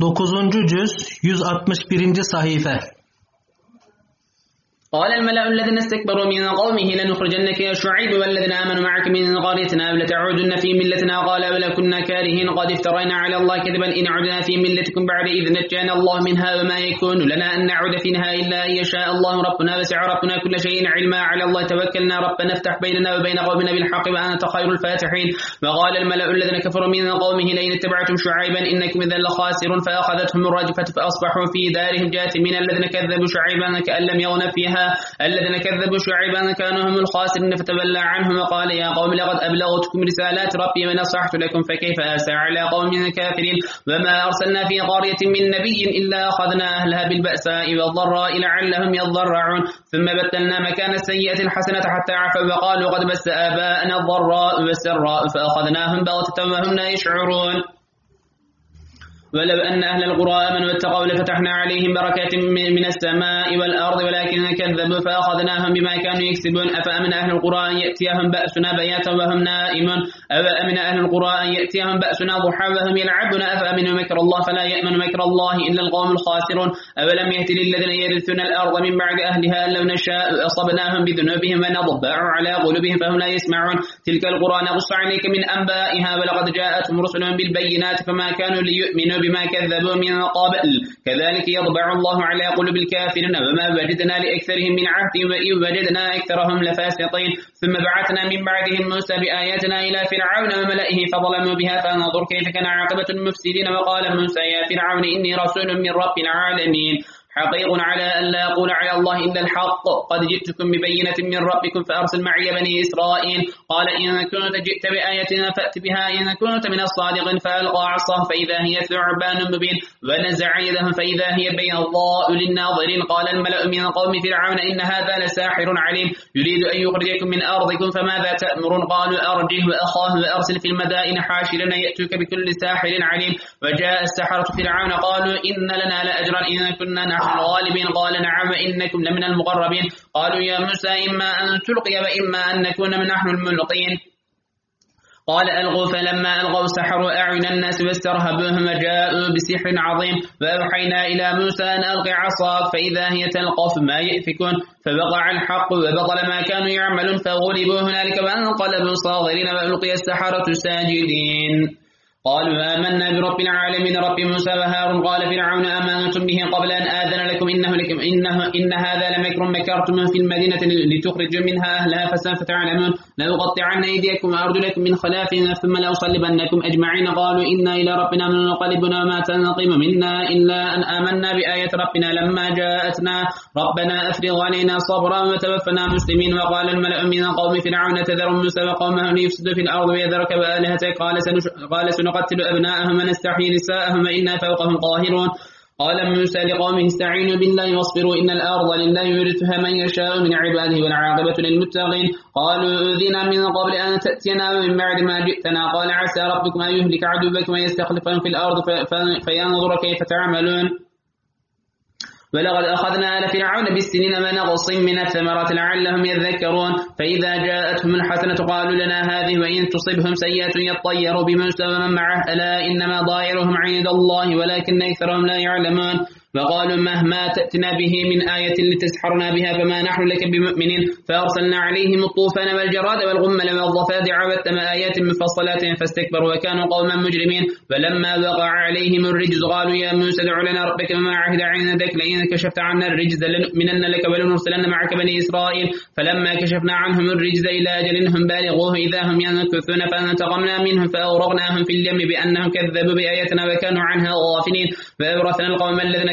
9. cüz 161. sayfa قال الملأ الذين استكبروا من قومه لنخرجنك يا شعيب والذين آمنوا معك من قريتنا لتعودن في ملتنا. قال ولا كنا كارهين قد افترينا على الله كذبا إن عدنا في ملتكم بعد إذ نجانا الله منها وما يكون لنا أن نعود فيها إلا أن يشاء الله. ربنا وسع ربنا كل شيء علما. على الله توكلنا. ربنا افتح بيننا وبين قومنا بالحق وأنت خير الفاتحين. وقال الملأ الذين كفروا من قومه لئن اتبعتم شعيبا إنكم إذا لخاسرون. فأخذتهم الرجفة فأصبحوا في دارهم جاثمين. الذين كذبوا شعيبا كأن لم يغن فيها الذين كذبوا شعيبا كانوا هم الخاسرين فتولى عنهم وقال يا قوم لقد أبلغتكم رسالات ربي ونصحت لكم فكيف أسى على قوم كافرين؟ وما أرسلنا في قرية من نبي إلا أخذنا أهلها بالبأساء والضراء لعلهم يضرعون. ثم بدلنا مكان السيئة الحسنة حتى عفوا وقالوا قد بس آباءنا الضراء والسراء فأخذناهم بغتة وهم لا يشعرون. ولو أن أهل القرى آمنوا واتقوا لفتحنا عليهم بركات من السماء والأرض ولكن كذبوا فأخذناهم بما كانوا يكسبون. أفأمن أهل القرى أن يأتيهم بأسنا بياتا وهم نائمون؟ أفأمن أهل القرى أن يأتيهم بأسنا ضحى وهم يلعبون؟ أفأمنوا مكر الله فلا يأمن مكر الله إلا القوم الخاسرون؟ أولم يهت للذين يرثون الأرض من بعد أهلها لو نشاء أصبناهم بذنوبهم ونضبع على قلوبهم فهم لا يسمعون. تلك القرى نقص عليك من أنبائها ولقد جاءتهم رسلهم بالبينات فما كانوا ليؤمنوا بما كذبوا من قبل. كذلك يطبع الله على قلوب الكافرين. وما وجدنا لأكثرهم من عهد وإن وجدنا أكثرهم لفاسقين. ثم بعثنا من بعدهم موسى بآياتنا إلى فرعون وملئه فظلموا بها. فانظر كيف كان عاقبة المفسدين. وقال موسى يا فرعون إني رسول من رب العالمين. حقيق على أن لا أقول على الله إلا الحق. قد جئتكم ببينة من ربكم فأرسل معي بني إسرائيل. قال إن كنت جئت بآيتنا فأت بها. إن كنت من الصادقين فألقى عصاه فإذا هي ثعبان مبين. ونزع يده فإذا هي بيضاء للناظرين. قال الملأ من قوم فرعون إن هذا لساحر عليم. يريد أن يخرجكم من أرضكم فماذا تأمرون؟ قالوا أرجه وأخاه وأرسل في المدائن حاشرين يأتوك بكل ساحر عليم. وجاء السحرة فرعون. قالوا إن لنا لأجرا. إن كنا نحن الغالبين قال نعم إنكم لمن المقربين. قالوا يا موسى إما أن تلقي وإما أن نكون من نحن الملقين قال ألغوا فلما ألغوا سحروا أعين الناس واسترهبوهم وجاءوا بسحر عظيم. وأوحينا إلى موسى أن ألقي عصاك فإذا هي تلقف ما يأفكون. فوقع الحق وبطل ما كانوا يعملون. فغلبوا هنالك وانقلبوا صاغرين وألقي السحرة ساجدين. قالوا آمنا برب العالمين رب موسى وهارون. قال فرعون آمنتم به قبل أن آذن لكم؟ إنه, لكم إنه إن هذا لمكر مكرتم في المدينة لتخرجوا منها أهلها فسوف تعلمون. لأقطعن أيديكم وأرجلكم من خلاف ثم لأصلبنكم أجمعين. قالوا إنا إلى ربنا منقلبون وما تنقم منا إلا أن آمنا بآية ربنا لما جاءتنا. ربنا أفرغ علينا صبرا وتوفنا مسلمين. وقال الملأ من قوم فرعون تذر موسى وقومه ليفسدوا في الأرض ويذرك وآلهتك؟ قال سنش... قال سنقتل أبناءهم ونستحيي نساءهم وإنا فوقهم قاهرون. قال موسى لقومه استعينوا بالله واصبروا إن الأرض لله يورثها من يشاء من عباده والعاقبة للمتقين. قالوا أذنا من قبل أن تأتينا ومن بعد ما جئتنا. قال عسى ربكم أن يهلك عدوكم ويستخلفهم في الأرض فينظر كيف تعملون. ولقد أخذنا آل فرعون بالسنين ونقص من الثمرات لعلهم يذكرون. فإذا جاءتهم الحسنة قالوا لنا هذه وإن تصبهم سيئة يطيروا بموسى ومن معه. ألا إنما ضائرهم عند الله ولكن أكثرهم لا يعلمون. وقالوا مهما تأتنا به من آية لتسحرنا بها فما نحن لك بمؤمنين فأرسلنا عليهم الطوفان والجراد والغمل والضفادع والتم آيات مفصلات فاستكبروا وكانوا قوما مجرمين فلما وقع عليهم الرجز قالوا يا موسى ادع لنا ربك وما عهد عندك لئن كشفت عنا الرجز لنؤمنن لك ولنرسلن معك بني إسرائيل فلما كشفنا عنهم الرجز إلى أجل هم بالغوه إذا هم ينكثون فانتقمنا منهم فأغرقناهم في اليم بأنهم كذبوا بآياتنا وكانوا عنها غافلين فأورثنا القوم الذين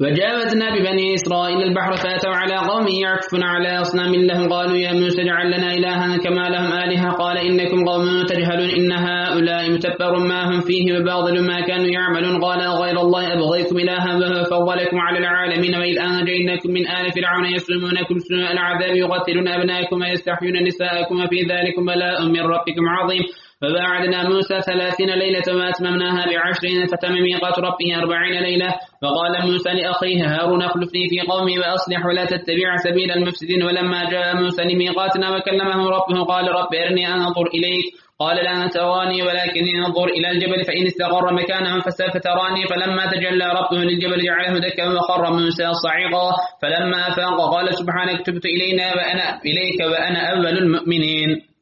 وجاوزنا ببني إسرائيل البحر فأتوا على قوم يعكفون على أصنام لهم. قالوا يا موسى اجعل لنا إلها كما لهم آلهة. قال إنكم قوم تجهلون إن هؤلاء متبر ما هم فيه وباطل ما كانوا يعملون. قال غير الله أبغيكم إلها وهو فضلكم على العالمين. وإذ أنجيناكم من آل فرعون يسلمونكم سوء العذاب يقتلون أبناءكم ويستحيون نساءكم. وفي ذلك بلاء من ربكم عظيم. فباعدنا موسى ثلاثين ليلة وأتممناها بعشرين فتم ميقات ربه أربعين ليلة. فقال موسى لأخيه هارون أخلفني في قومي وأصلح ولا تتبع سبيل المفسدين. ولما جاء موسى لميقاتنا وكلمه ربه قال رب أرني أنظر إليك. قال لا تراني ولكن أنظر إلى الجبل فإن استقر مكانه فسوف تراني. فلما تجلى ربه للجبل جعله دكا وخر موسى صعيقا. فلما أفاق قال سبحانك تبت إلينا وأنا إليك وأنا أول المؤمنين.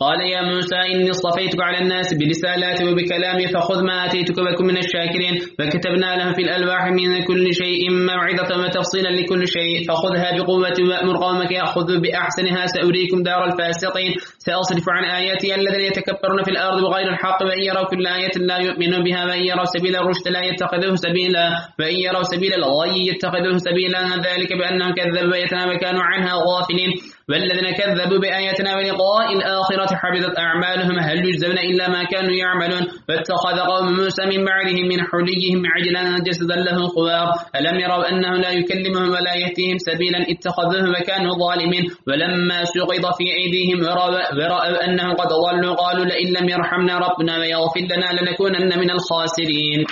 قال يا موسى إني اصطفيتك على الناس برسالاتي وبكلامي فخذ ما آتيتك وكن من الشاكرين. فكتبنا لهم في الألواح من كل شيء موعظة وتفصيلا لكل شيء. فخذها بقوة وأمر قومك يأخذوا بأحسنها سأريكم دار الفاسقين. سأصرف عن آياتي الذين يتكبرون في الأرض بغير الحق وإن يروا كل آية لا يؤمنون بها وإن يروا سبيل الرشد لا يتخذوه سبيلا. وإن يروا سبيل الغي يتخذوه سبيلا. ذلك بأنهم كذبوا بآياتنا وكانوا عنها غافلين. والذين كذبوا بآياتنا ولقاء الآخرة حبطت أعمالهم هل يجزون إلا ما كانوا يعملون؟ فاتخذ قوم موسى من بعدهم من حليهم عجلا جسدا له خوار ألم يروا أنه لا يكلمهم ولا يهتيهم سبيلا؟ اتخذوه وكانوا ظالمين. ولما سقط في أيديهم ورأوا أنهم قد ضلوا قالوا لئن لم يرحمنا ربنا ويغفر لنا لنكونن من الخاسرين.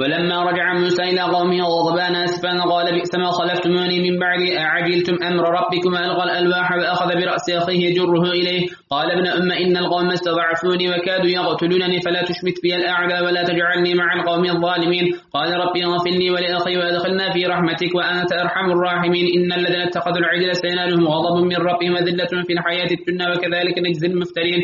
ولما رجع موسى إلى قومه غضبان أسفا قال بئس ما خلفتموني من بعدي أعجلتم أمر ربكم ألقى الألواح وأخذ برأس أخيه يجره إليه قال ابن أم إن القوم استضعفوني وكادوا يقتلونني فلا تشمت بي الأعداء ولا تجعلني مع القوم الظالمين قال ربي اغفر لي ولأخي وأدخلنا في رحمتك وأنت أرحم الراحمين إن الذين اتخذوا العجل سينالهم غضب من ربهم وذلة في الحياة الدنيا وكذلك نجزي المفترين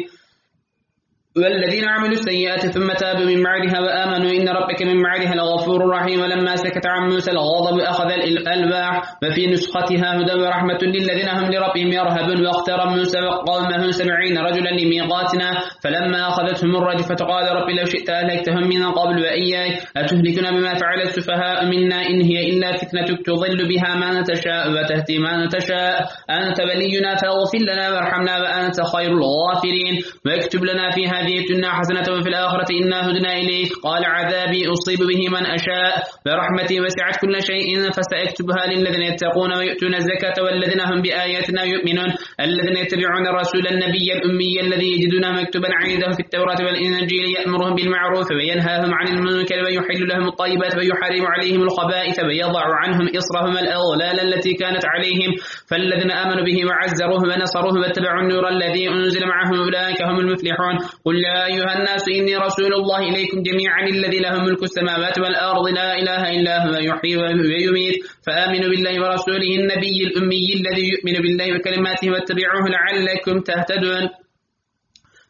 والذين عملوا السيئات ثم تابوا من بعدها وآمنوا إن ربك من بعدها لغفور رحيم ولما سكت عن موسى الغضب أخذ الألواح وفي نسختها هدى ورحمة للذين هم لربهم يرهبون واختار موسى وقومه سبعين رجلا لميقاتنا فلما أخذتهم الرجفة قال رب لو شئت أهلكتهم من قبل وإياي أتهلكنا بما فعل السفهاء منا إن هي إلا فتنتك تضل بها ما نتشاء وتهدي ما نتشاء أنت ولينا فاغفر لنا وارحمنا وأنت خير الغافرين واكتب لنا في هذه الدنيا حسنة وفي الآخرة إنا هدنا إليك. قال عذابي أصيب به من أشاء. ورحمتي وسعت كل شيء فسأكتبها للذين يتقون ويؤتون الزكاة والذين هم بآياتنا يؤمنون. الذين يتبعون الرسول النبي الأمي الذي يجدونه مكتوبا عنده في التوراة والإنجيل يأمرهم بالمعروف وينهاهم عن المنكر ويحل لهم الطيبات ويحرم عليهم الخبائث ويضع عنهم إصرهم الأغلال التي كانت عليهم. فالذين آمنوا به وعزروه ونصروه واتبعوا النور الذي أنزل معه أولئك هم المفلحون. قل يا أيها الناس إني رسول الله إليكم جميعا الذي له ملك السماوات والأرض لا إله إلا هو يحيي ويميت فآمنوا بالله ورسوله النبي الأمي الذي يؤمن بالله وكلماته واتبعوه لعلكم تهتدون.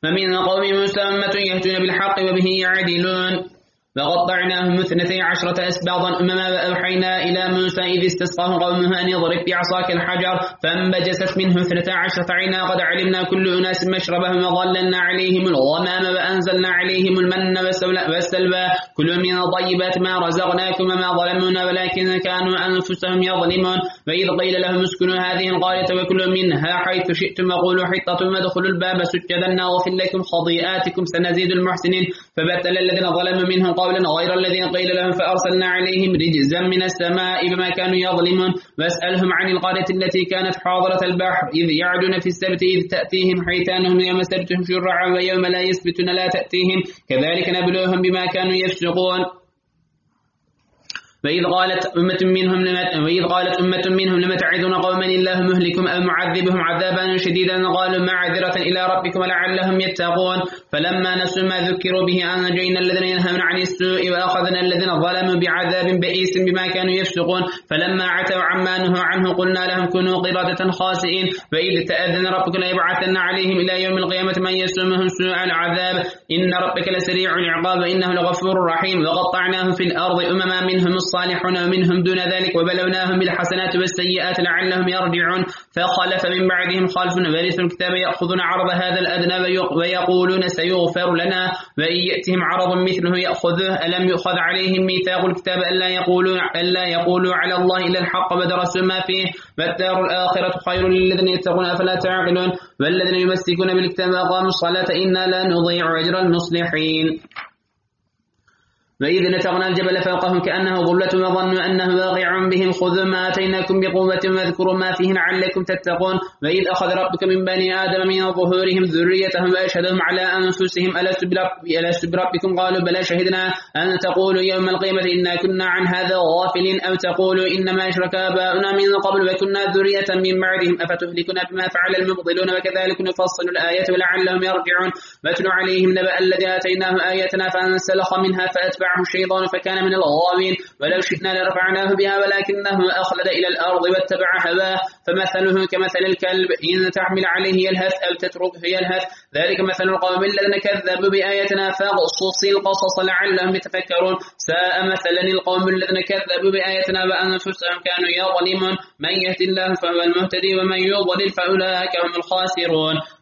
فمن قوم موسى أمة يهتون بالحق وبه يعدلون. وقطعناهم اثنتي عشرة أسباطا أمما وأوحينا إلى موسى إذ استسقاه قومه أن يضرب بعصاك الحجر فانبجست منه اثنتا عشرة عينا قد علمنا كل أناس مشربهم وظللنا عليهم الغمام وأنزلنا عليهم المن والسلوى. كل من طيبات ما رزقناكم وما ظلمونا ولكن كانوا أنفسهم يظلمون. وإذ قيل لهم اسكنوا هذه القرية وكلوا منها حيث شئتم وقولوا حطة وادخلوا الباب سجدا نغفر لكم خطيئاتكم سنزيد المحسنين. فبتل الذين ظلموا منهم قولا غير الذي قيل لهم فأرسلنا عليهم رجزا من السماء بما كانوا يظلمون. واسألهم عن القرية التي كانت حاضرة البحر. إذ يعدون في السبت إذ تأتيهم حيتانهم يوم سبتهم شرعا ويوم لا يسبتون لا تأتيهم. كذلك نبلوهم بما كانوا يفسقون. وإذ قالت أمة منهم لما وإذ قالت أمة منهم لما تعدون قوما الله مهلكم أو معذبهم عذابا شديدا قالوا معذرة إلى ربكم لعلهم يتقون. فلما نسوا ما ذكروا به أنجينا الذين ينهون عن السوء وأخذنا الذين ظلموا بعذاب بئيس بما كانوا يفسقون. فلما عتوا عما نهوا عنه قلنا لهم كونوا قردة خاسئين. وإذ تأذن ربك ليبعثن عليهم إلى يوم القيامة من يسومهم سوء العذاب. إن ربك لسريع العقاب إنه لغفور رحيم. وقطعناهم في الأرض أمما منهم الصالحون ومنهم دون ذلك وبلوناهم بالحسنات والسيئات لعلهم يرجعون. فخلف من بعدهم خلف ورثوا الكتاب يأخذون عرض هذا الأدنى ويقولون سيغفر لنا وإن يأتهم عرض مثله يأخذه. ألم يؤخذ عليهم ميثاق الكتاب ألا يقولوا, ألا يقولوا على الله إلا الحق ودرسوا ما فيه؟ فالدار الآخرة خير للذين يتقون أفلا تعقلون. والذين يمسكون بالكتاب وأقاموا الصلاة إنا لا نضيع أجر المصلحين. وإذ نتغنى الجبل فوقهم كأنه ظلة وظنوا أنه واقع بهم. خذوا ما أتيناكم بقوة واذكروا ما فيه لعلكم تتقون. وإذ أخذ ربك من بني آدم من ظهورهم ذريتهم وأشهدهم على أنفسهم. ألست بربكم؟ قالوا بلى شهدنا أن تقولوا يوم القيامة إنا كنا عن هذا غافلين. أو تقولوا إنما أشرك آباؤنا من قبل وكنا ذرية من بعدهم. أفتهلكنا بما فعل المبطلون؟ وكذلك نفصل الآية ولعلهم يرجعون. واتل عليهم نبأ الذي آتيناه آياتنا فانسلخ منها فأتبع فأتبعه الشيطان فكان من الغاوين ولو شئنا لرفعناه بها ولكنه أخلد إلى الأرض واتبع هواه. فمثله كمثل الكلب إن تعمل عليه يلهث أو تتركه يلهث. ذلك مثل القوم الذين كذبوا بآياتنا فاقصص القصص لعلهم يتفكرون. ساء مثلا القوم الذين كذبوا بآياتنا وأنفسهم كانوا يظلمون. من يهدي الله فهو المهتدي ومن يضلل فأولئك هم الخاسرون.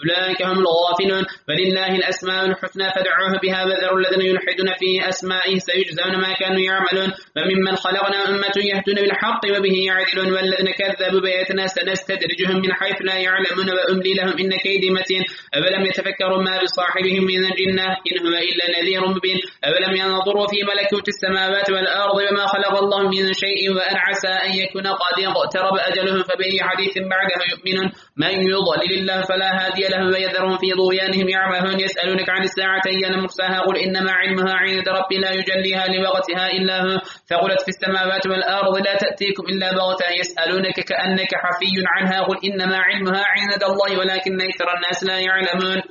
أولئك هم الغافلون. فلله الأسماء الحسنى فدعوه بها وذروا الذين يلحدون في أسمائه سيجزون ما كانوا يعملون. وممن خلقنا أمة يهدون بالحق وبه يعدلون. والذين كذبوا بآياتنا سنستدرجهم من حيث لا يعلمون. وأملي لهم إن كيدي متين. أولم يتفكروا ما بصاحبهم من الجنة إن هو إلا نذير مبين. أولم ينظروا في ملكوت السماوات والأرض وما خلق الله من شيء؟ وأن عسى أن يكون قد اقترب أجلهم. فبأي حديث بعده يؤمنون. من يضلل الله فلا هادي له ويذرهم في ضويانهم يعمهون يسألونك عن الساعة أيان مرساها قل إنما علمها عند ربي لا يجليها لوقتها إلا هو فقلت في السماوات والأرض لا تأتيكم إلا بغتا يسألونك كأنك حفي عنها قل إنما علمها عند الله ولكن أكثر الناس لا يعلمون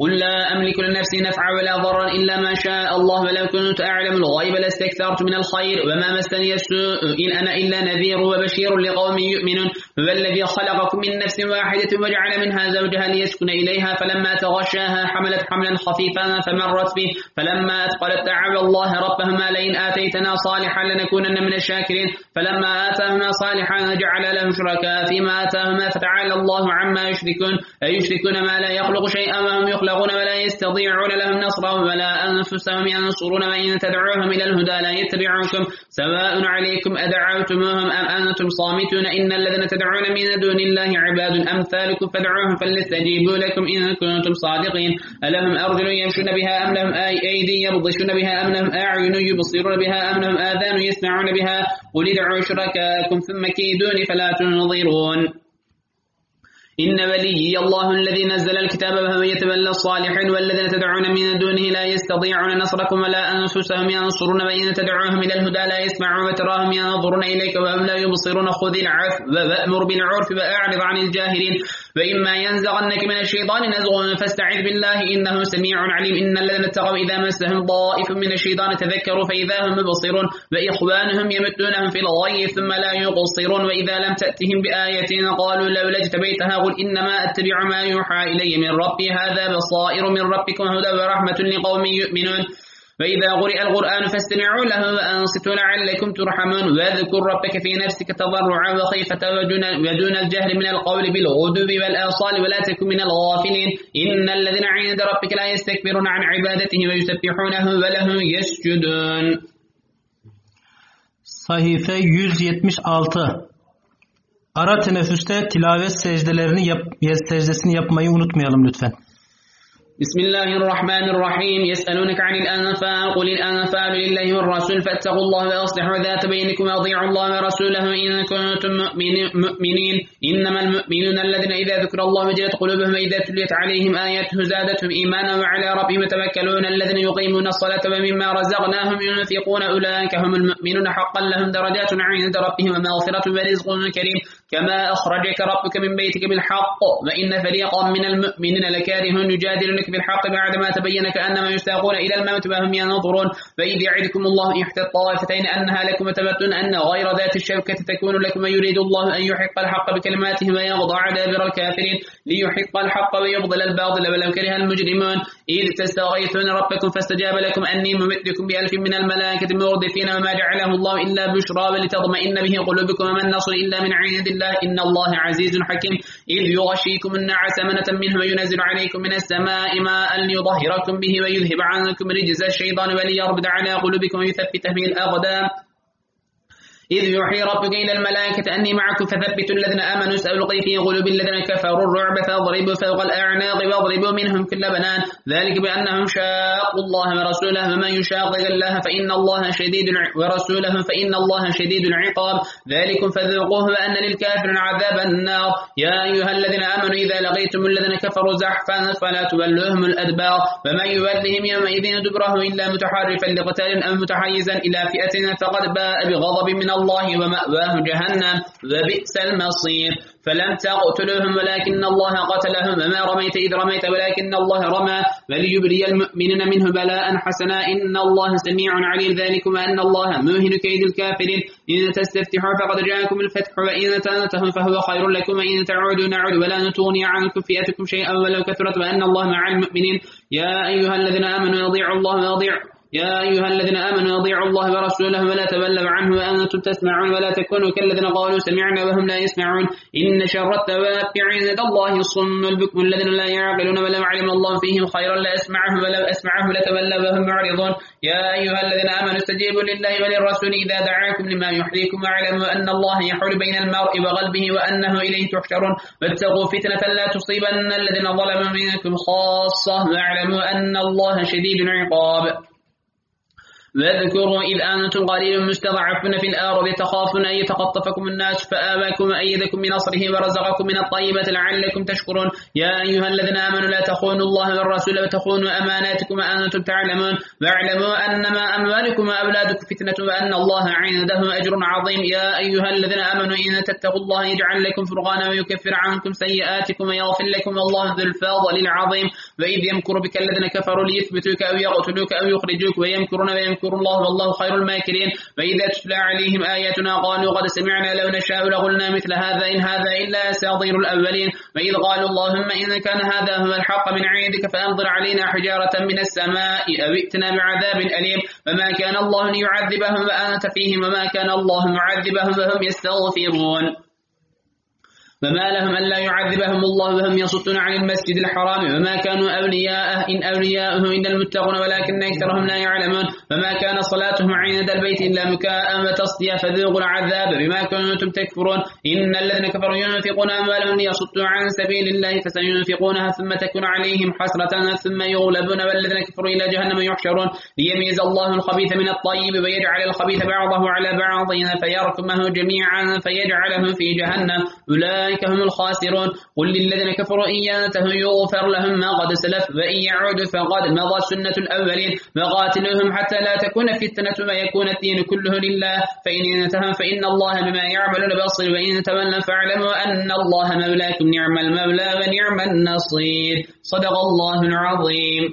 قل لا أملك لنفسي نفعا ولا ضرا إلا ما شاء الله ولو كنت أعلم الغيب لاستكثرت من الخير وما مسني السوء إن أنا إلا نذير وبشير لقوم يؤمنون. هو الذي خلقكم من نفس واحدة وجعل منها زوجها ليسكن إليها فلما تغشاها حملت حملا خفيفا فمرت به فلما أثقلت دعوا الله ربهما لئن آتيتنا صالحا لنكونن من الشاكرين. فلما آتاهما صالحا جعل له شركاء فيما آتاهما فتعالى الله عما يشركون. أيشركون ما لا يخلق شيئا وهم يخلق يبلغون ولا يستطيعون لهم نصرا ولا أنفسهم ينصرون وإن تدعوهم إلى الهدى لا يتبعوكم سواء عليكم أدعوتموهم أم أنتم صامتون إن الذين تدعون من دون الله عباد أمثالكم فادعوهم فليستجيبوا لكم إن كنتم صادقين ألهم أرجل يمشون بها أم لهم أيدي يبطشون بها أم لهم أعين يبصرون بها أم لهم آذان يسمعون بها قل ادعوا شركاءكم ثم كيدوني فلا تنظرون إن ولي الله الذي نزل الكتاب وهو يتولى الصالحين والذين تدعون من دونه لا يستطيعون نصركم ولا أنفسهم ينصرون وإن تدعوهم إلى الهدى لا يسمعون وتراهم ينظرون إليك وهم لا يبصرون خذ العفو وأمر بالعرف وأعرض عن الجاهلين وإما ينزغنك من الشيطان نزغ فاستعذ بالله إنه سميع عليم. إن الذين اتقوا إذا مسهم ضائف من الشيطان تذكروا فإذا هم مبصرون وإخوانهم يمدونهم في الغي ثم لا يقصرون. وإذا لم تأتهم بآية قالوا لولا اجتبيتها قل إنما أتبع ما يوحى إلي من ربي. هذا بصائر من ربكم هدى ورحمة لقوم يؤمنون. فإذا قرئ القرآن فاستمعوا له وأنصتوا لعلكم ترحمون واذكر ربك في نفسك تضرعا وخيفة ودون الجهل من القول بالغدو والآصال ولا تكن من الغافلين. إن الذين عند ربك لا يستكبرون عن عبادته ويسبحونه وله يسجدون. Sahife 176 Ara teneffüste tilavet secdelerini yap, secdesini yapmayı unutmayalım lütfen. بسم الله الرحمن الرحيم يسألونك عن الأنفال قل الأنفال لله والرسول فاتقوا الله وأصلحوا ذات بينكم وأطيعوا الله ورسوله إن كنتم مؤمنين إنما المؤمنون الذين إذا ذكر الله وجلت قلوبهم وإذا تليت عليهم آياته زادتهم إيمانا وعلى ربهم يتوكلون الذين يقيمون الصلاة ومما رزقناهم ينفقون أولئك هم المؤمنون حقا لهم درجات عند ربهم ومغفرة ورزق كريم كما أخرجك ربك من بيتك بالحق وإن فريقا من المؤمنين لكارهون يجادلونك بالحق بعدما تبين كأنما يستاقون إلى الموت وهم ينظرون. فإذ يعدكم الله إحدى الطائفتين أنها لكم وتبتون أن غير ذات الشوكة تكون لكم ويريد الله أن يحق الحق بكلماته ويغضع دابر الكافرين. ليحق الحق ويبضل الباطل ولو كره المجرمون؟ إذ تستغيثون ربكم فاستجاب لكم أني ممدكم بألف من الملائكة مردفين وما جعله الله إلا بشرى ولتطمئن به قلوبكم وما النصر إلا من عند الله. إن الله عزيز حكيم. إذ يغشيكم النعس منة منه وينزل عليكم من السماء ماء ليظهركم به ويذهب عنكم رجز الشيطان وليربد على قلوبكم ويثبت به الأقدام. إذ يوحي ربك إلى الملائكة أني معكم فثبتوا الذين آمنوا سألقي في قلوب الذين كفروا الرعب فاضربوا فوق الأعناق واضربوا منهم كل بنان. ذلك بأنهم شاقوا الله ورسوله ومن يشاقق الله فإن الله شديد ورسوله فإن الله شديد العقاب. ذلك فذوقوه وأن للكافرين عذاب النار. يا أيها الذين آمنوا إذا لقيتم الذين كفروا زحفا فلا تولوهم الأدبار. ومن يولهم يومئذ دبره إلا متحرفا لقتال أو متحيزا إلى فئة فقد باء بغضب من الله ومأواه جهنم وبئس المصير. فلم تقتلوهم ولكن الله قتلهم وما رميت إذ رميت ولكن الله رمى. وليبلي المؤمنين منه بلاء حسنا. إن الله سميع عليم. ذلك وأن الله موهن كيد الكافرين. إن تستفتحوا فقد جاءكم الفتح وإن تنتهوا فهو خير لكم وإن تعودوا نعود ولا نتوني عنكم فئتكم شيئا ولو كثرت. وأن الله مع المؤمنين. يا أيها الذين آمنوا يضيعوا الله ويضيعوا يا أيها الذين آمنوا أطيعوا الله ورسوله ولا تبلغوا عنه وأنتم تسمعون ولا تكونوا كالذين قالوا سمعنا وهم لا يسمعون. إن شر التواب عند الله الصم البكم الذين لا يعقلون ولو علم الله فيهم خيرا لأسمعه ولو أسمعه لتولوا وهم معرضون. يا أيها الذين آمنوا استجيبوا لله وللرسول إذا دعاكم لما يحييكم واعلموا أن الله يحول بين المرء وقلبه وأنه إليه تحشرون. واتقوا فتنة لا تصيبن الذين ظلموا منكم خاصة واعلموا أن الله شديد العقاب. واذكروا إذ أنتم قليل مستضعفون في الأرض تخافون أن يتخطفكم الناس فآباكم وأيدكم بنصره ورزقكم من الطيبات لعلكم تشكرون. يا أيها الذين آمنوا لا تخونوا الله والرسول وتخونوا أماناتكم وأنتم تعلمون. واعلموا أنما أموالكم وأولادكم فتنة وأن الله عنده أجر عظيم. يا أيها الذين آمنوا إن تتقوا الله يجعل لكم فرغانا ويكفر عنكم سيئاتكم ويغفر لكم الله ذو الفضل العظيم. وإذ يمكر بك الذين كفروا ليثبتوك أو يقتلوك أو يخرجوك ويمكرون يذكر الله والله خير الماكرين. فإذا تتلى عليهم آياتنا قالوا قد سمعنا لو نشاء لقلنا مثل هذا إن هذا إلا أساطير الأولين. وإذ قالوا اللهم إن كان هذا هو الحق من عندك فأنظر علينا حجارة من السماء أو ائتنا بعذاب أليم. وما كان الله ليعذبهم وأنت فيهم وما كان الله معذبهم وهم يستغفرون. فما لهم ألا يعذبهم الله وهم يصدون عن المسجد الحرام وما كانوا أولياءه إن أولياءه إلا المتقون ولكن أكثرهم لا يعلمون. وما كان صلاتهم عند البيت إلا مكاء وتصديا فذوقوا العذاب بما كنتم تكفرون. إن الذين كفروا ينفقون أموالهم ليصدوا عن سبيل الله فسينفقونها ثم تكون عليهم حسرة ثم يغلبون والذين كفروا إلى جهنم يحشرون. ليميز الله الخبيث من الطيب ويجعل الخبيث بعضه على بعض فيركمه جميعا فيجعله في جهنم. أولئك أولئك هم الخاسرون. قل للذين كفروا إن ينتهوا يغفر لهم ما قد سلف وإن يعودوا فقد مضى سنة الأولين. وقاتلوهم حتى لا تكون فتنة ويكون الدين كله لله. فإن انتهوا فإن الله بما يعملون بصير. وإن تولوا فاعلموا أن الله مولاكم. نعم المولى ونعم النصير. صدق الله العظيم.